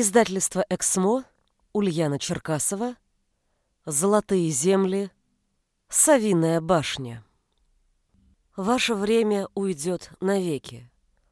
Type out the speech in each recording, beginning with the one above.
Издательство «Эксмо», Ульяна Черкасова, «Золотые земли», «Савиная башня». Ваше время уйдет навеки,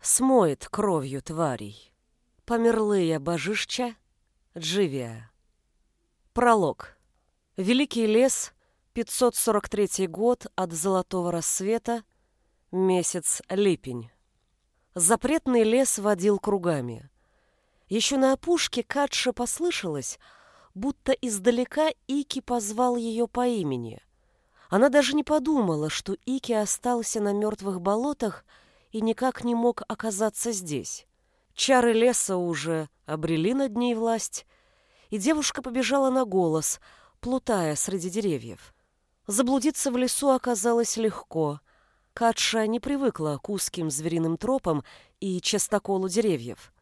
смоет кровью тварей. Померлые божища, Дживия. Пролог. Великий лес, 543 год от золотого рассвета, месяц липень. Запретный лес водил кругами. Еще на опушке Катша послышалось, будто издалека Ики позвал ее по имени. Она даже не подумала, что Ики остался на мертвых болотах и никак не мог оказаться здесь. Чары леса уже обрели над ней власть, и девушка побежала на голос, плутая среди деревьев. Заблудиться в лесу оказалось легко. Катша не привыкла к узким звериным тропам и частоколу деревьев.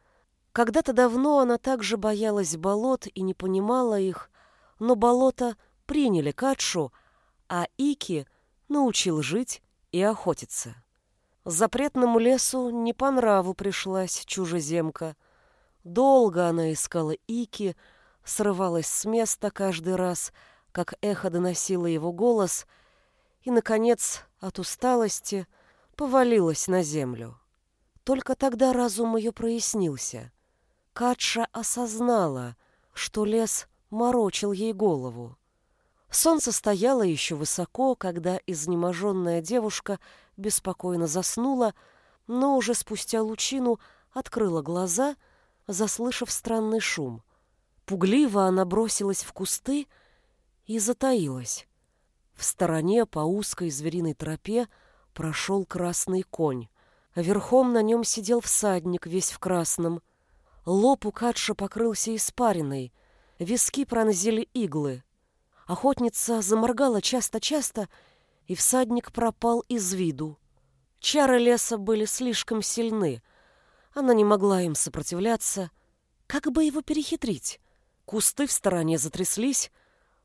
Когда-то давно она также боялась болот и не понимала их, но болота приняли Катшу, а Ики научил жить и охотиться. Запретному лесу не по нраву пришлась чужеземка. Долго она искала Ики, срывалась с места каждый раз, как эхо доносило его голос, и, наконец, от усталости повалилась на землю. Только тогда разум ее прояснился. Катша осознала, что лес морочил ей голову. Солнце стояло еще высоко, когда изнеможенная девушка беспокойно заснула, но уже спустя лучину открыла глаза, заслышав странный шум. Пугливо она бросилась в кусты и затаилась. В стороне по узкой звериной тропе прошел красный конь. Верхом на нем сидел всадник, весь в красном — Лоб у Катша покрылся испариной, виски пронзили иглы. Охотница заморгала часто-часто, и всадник пропал из виду. Чары леса были слишком сильны. Она не могла им сопротивляться. Как бы его перехитрить? Кусты в стороне затряслись,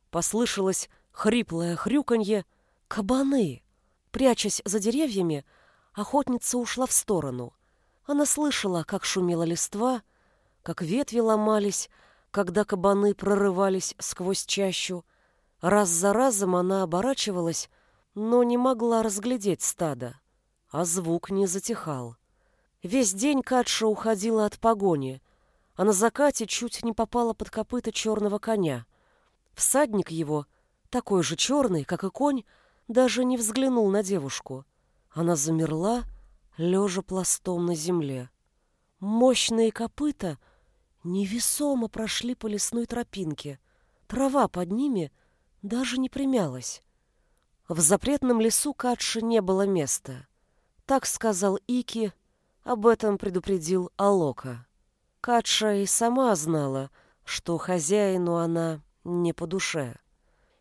послышалось хриплое хрюканье. Кабаны! Прячась за деревьями, охотница ушла в сторону. Она слышала, как шумела листва, как ветви ломались, когда кабаны прорывались сквозь чащу. Раз за разом она оборачивалась, но не могла разглядеть стадо, а звук не затихал. Весь день Катша уходила от погони, а на закате чуть не попала под копыта черного коня. Всадник его, такой же черный, как и конь, даже не взглянул на девушку. Она замерла, лежа пластом на земле. Мощные копыта — невесомо прошли по лесной тропинке. Трава под ними даже не примялась. В запретном лесу Катше не было места. Так сказал Ики, об этом предупредил Алока. Катша и сама знала, что хозяину она не по душе.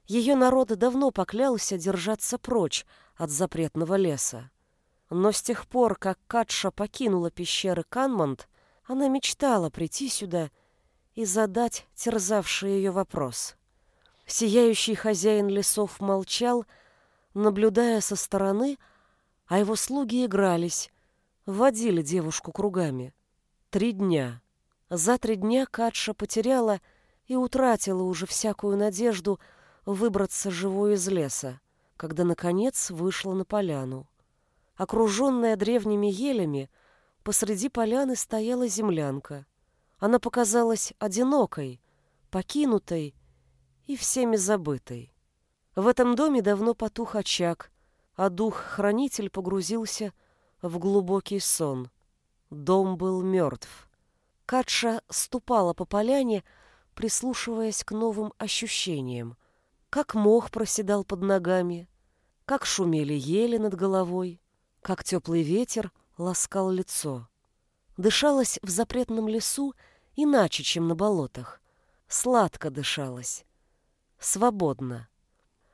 Ее народ давно поклялся держаться прочь от запретного леса. Но с тех пор, как Катша покинула пещеры Канмонт, она мечтала прийти сюда и задать терзавший ее вопрос. Сияющий хозяин лесов молчал, наблюдая со стороны, а его слуги игрались, водили девушку кругами. Три дня. За три дня Катша потеряла и утратила уже всякую надежду выбраться живой из леса, когда, наконец, вышла на поляну. Окруженная древними елями, Посреди поляны стояла землянка. Она показалась одинокой, покинутой и всеми забытой. В этом доме давно потух очаг, а дух-хранитель погрузился в глубокий сон. Дом был мертв. Катша ступала по поляне, прислушиваясь к новым ощущениям. Как мох проседал под ногами, как шумели ели над головой, как теплый ветер ласкал лицо. Дышалось в запретном лесу иначе, чем на болотах. Сладко дышалось. Свободно.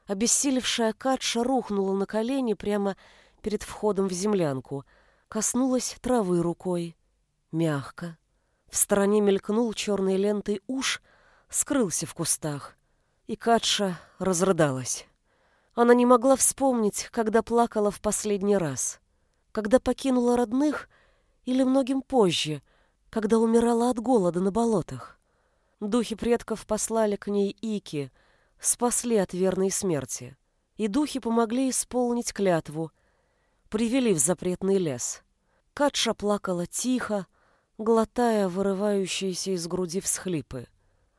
Обессилевшая Катша рухнула на колени прямо перед входом в землянку, коснулась травы рукой. Мягко. В стороне мелькнул черной лентой уж, скрылся в кустах. И Катша разрыдалась. Она не могла вспомнить, когда плакала в последний раз когда покинула родных или многим позже, когда умирала от голода на болотах. Духи предков послали к ней Ики, спасли от верной смерти. И духи помогли исполнить клятву, привели в запретный лес. Катша плакала тихо, глотая вырывающиеся из груди всхлипы.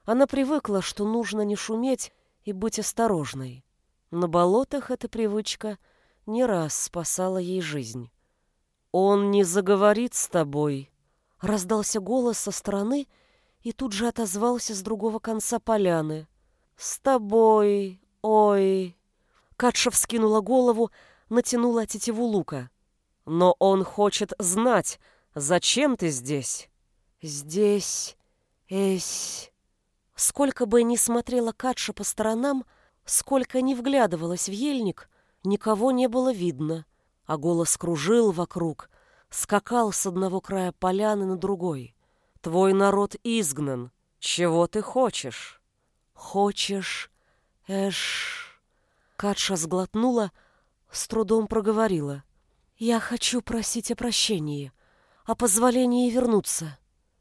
Она привыкла, что нужно не шуметь и быть осторожной. На болотах эта привычка не раз спасала ей жизнь. «Он не заговорит с тобой», — раздался голос со стороны и тут же отозвался с другого конца поляны. «С тобой, ой!» Катша вскинула голову, натянула тетиву лука. «Но он хочет знать, зачем ты здесь?» «Здесь... эсь...» Сколько бы ни смотрела Катша по сторонам, сколько ни вглядывалась в ельник, никого не было видно, а голос кружил вокруг, скакал с одного края поляны на другой. «Твой народ изгнан. Чего ты хочешь?» «Хочешь... эш...» Катша сглотнула, с трудом проговорила. «Я хочу просить о прощении, о позволении вернуться».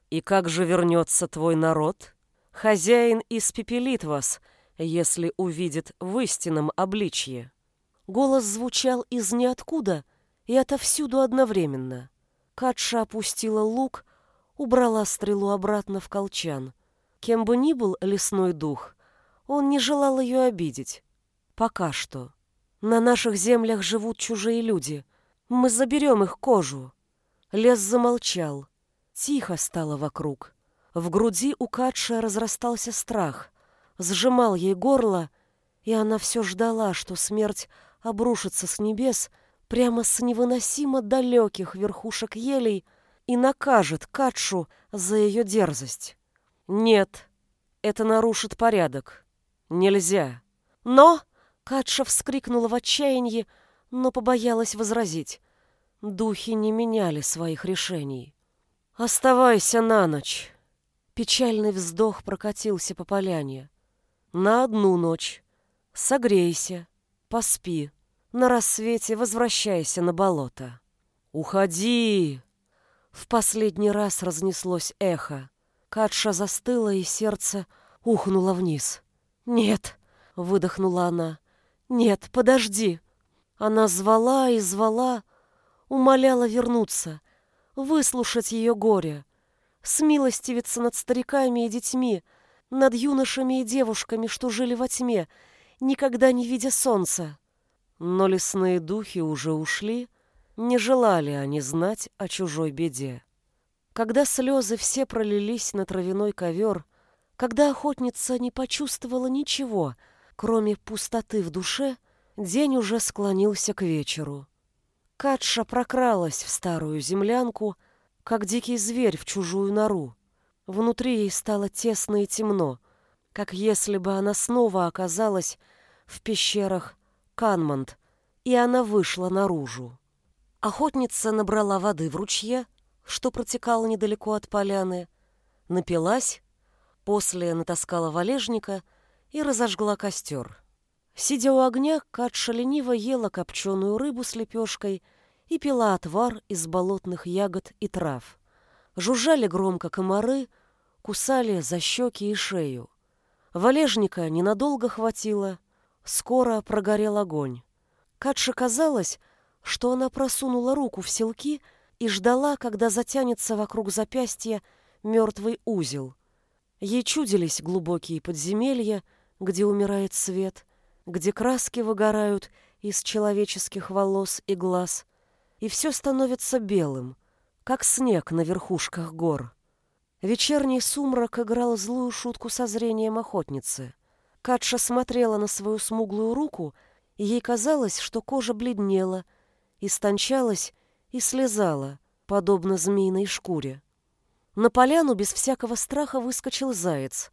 «И как же вернется твой народ?» Хозяин испепелит вас, если увидит в истинном обличье. Голос звучал из ниоткуда и отовсюду одновременно. Катша опустила лук, убрала стрелу обратно в колчан. Кем бы ни был лесной дух, он не желал ее обидеть. Пока что. На наших землях живут чужие люди. Мы заберем их кожу. Лес замолчал. Тихо стало вокруг. В груди у Катши разрастался страх, сжимал ей горло, и она все ждала, что смерть обрушится с небес прямо с невыносимо далеких верхушек елей и накажет Катшу за ее дерзость. Нет, это нарушит порядок. Нельзя. Но... Катша вскрикнула в отчаянии, но побоялась возразить. Духи не меняли своих решений. «Оставайся на ночь», Печальный вздох прокатился по поляне. На одну ночь. Согрейся, поспи. На рассвете возвращайся на болото. Уходи! В последний раз разнеслось эхо. Катша застыла, и сердце ухнуло вниз. «Нет!» — выдохнула она. «Нет, подожди!» Она звала и звала, умоляла вернуться, выслушать ее горе, смилостивиться над стариками и детьми, над юношами и девушками, что жили во тьме, никогда не видя солнца. Но лесные духи уже ушли, не желали они знать о чужой беде. Когда слезы все пролились на травяной ковер, когда охотница не почувствовала ничего, кроме пустоты в душе, день уже склонился к вечеру. Катша прокралась в старую землянку, как дикий зверь в чужую нору. Внутри ей стало тесно и темно, как если бы она снова оказалась в пещерах Канманд, и она вышла наружу. Охотница набрала воды в ручье, что протекал недалеко от поляны, напилась, после натаскала валежника и разожгла костер. Сидя у огня, Катша лениво ела копченую рыбу с лепешкой — и пила отвар из болотных ягод и трав. Жужжали громко комары, кусали за щеки и шею. Валежника ненадолго хватило, скоро прогорел огонь. Катше казалось, что она просунула руку в селки и ждала, когда затянется вокруг запястья мертвый узел. Ей чудились глубокие подземелья, где умирает свет, где краски выгорают из человеческих волос и глаз — и все становится белым, как снег на верхушках гор. Вечерний сумрак играл злую шутку со зрением охотницы. Катша смотрела на свою смуглую руку, и ей казалось, что кожа бледнела, истончалась и слезала, подобно змеиной шкуре. На поляну без всякого страха выскочил заяц.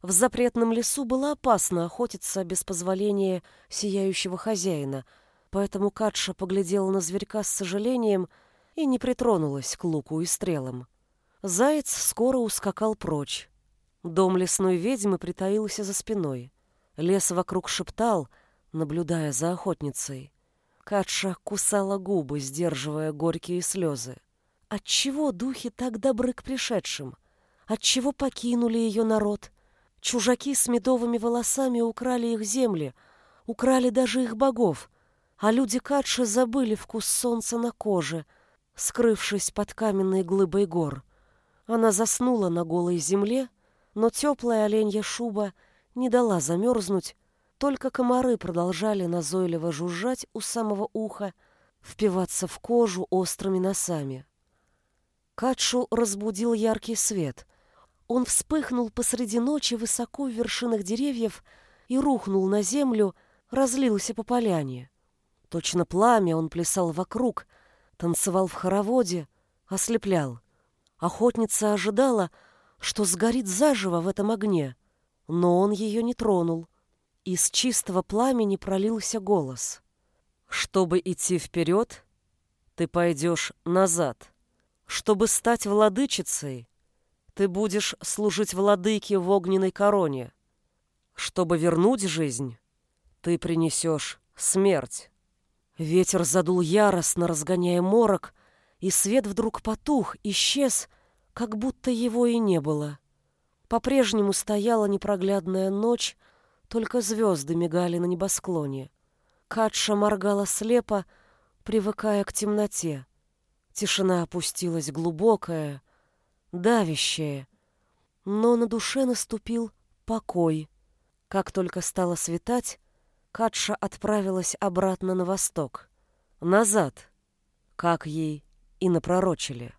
В запретном лесу было опасно охотиться без позволения сияющего хозяина — поэтому Катша поглядела на зверька с сожалением и не притронулась к луку и стрелам. Заяц скоро ускакал прочь. Дом лесной ведьмы притаился за спиной. Лес вокруг шептал, наблюдая за охотницей. Катша кусала губы, сдерживая горькие слезы. Отчего духи так добры к пришедшим? Отчего покинули ее народ? Чужаки с медовыми волосами украли их земли, украли даже их богов, а люди Кадши забыли вкус солнца на коже, скрывшись под каменной глыбой гор. Она заснула на голой земле, но теплая оленья шуба не дала замерзнуть, только комары продолжали назойливо жужжать у самого уха, впиваться в кожу острыми носами. Катшу разбудил яркий свет. Он вспыхнул посреди ночи высоко в вершинах деревьев и рухнул на землю, разлился по поляне. Точно пламя он плясал вокруг, танцевал в хороводе, ослеплял. Охотница ожидала, что сгорит заживо в этом огне, но он ее не тронул. Из чистого пламени пролился голос. «Чтобы идти вперед, ты пойдешь назад. Чтобы стать владычицей, ты будешь служить владыке в огненной короне. Чтобы вернуть жизнь, ты принесешь смерть». Ветер задул яростно, разгоняя морок, и свет вдруг потух, исчез, как будто его и не было. По-прежнему стояла непроглядная ночь, только звезды мигали на небосклоне. Катша моргала слепо, привыкая к темноте. Тишина опустилась глубокая, давящая, но на душе наступил покой. Как только стало светать, Катша отправилась обратно на восток, назад, как ей и напророчили.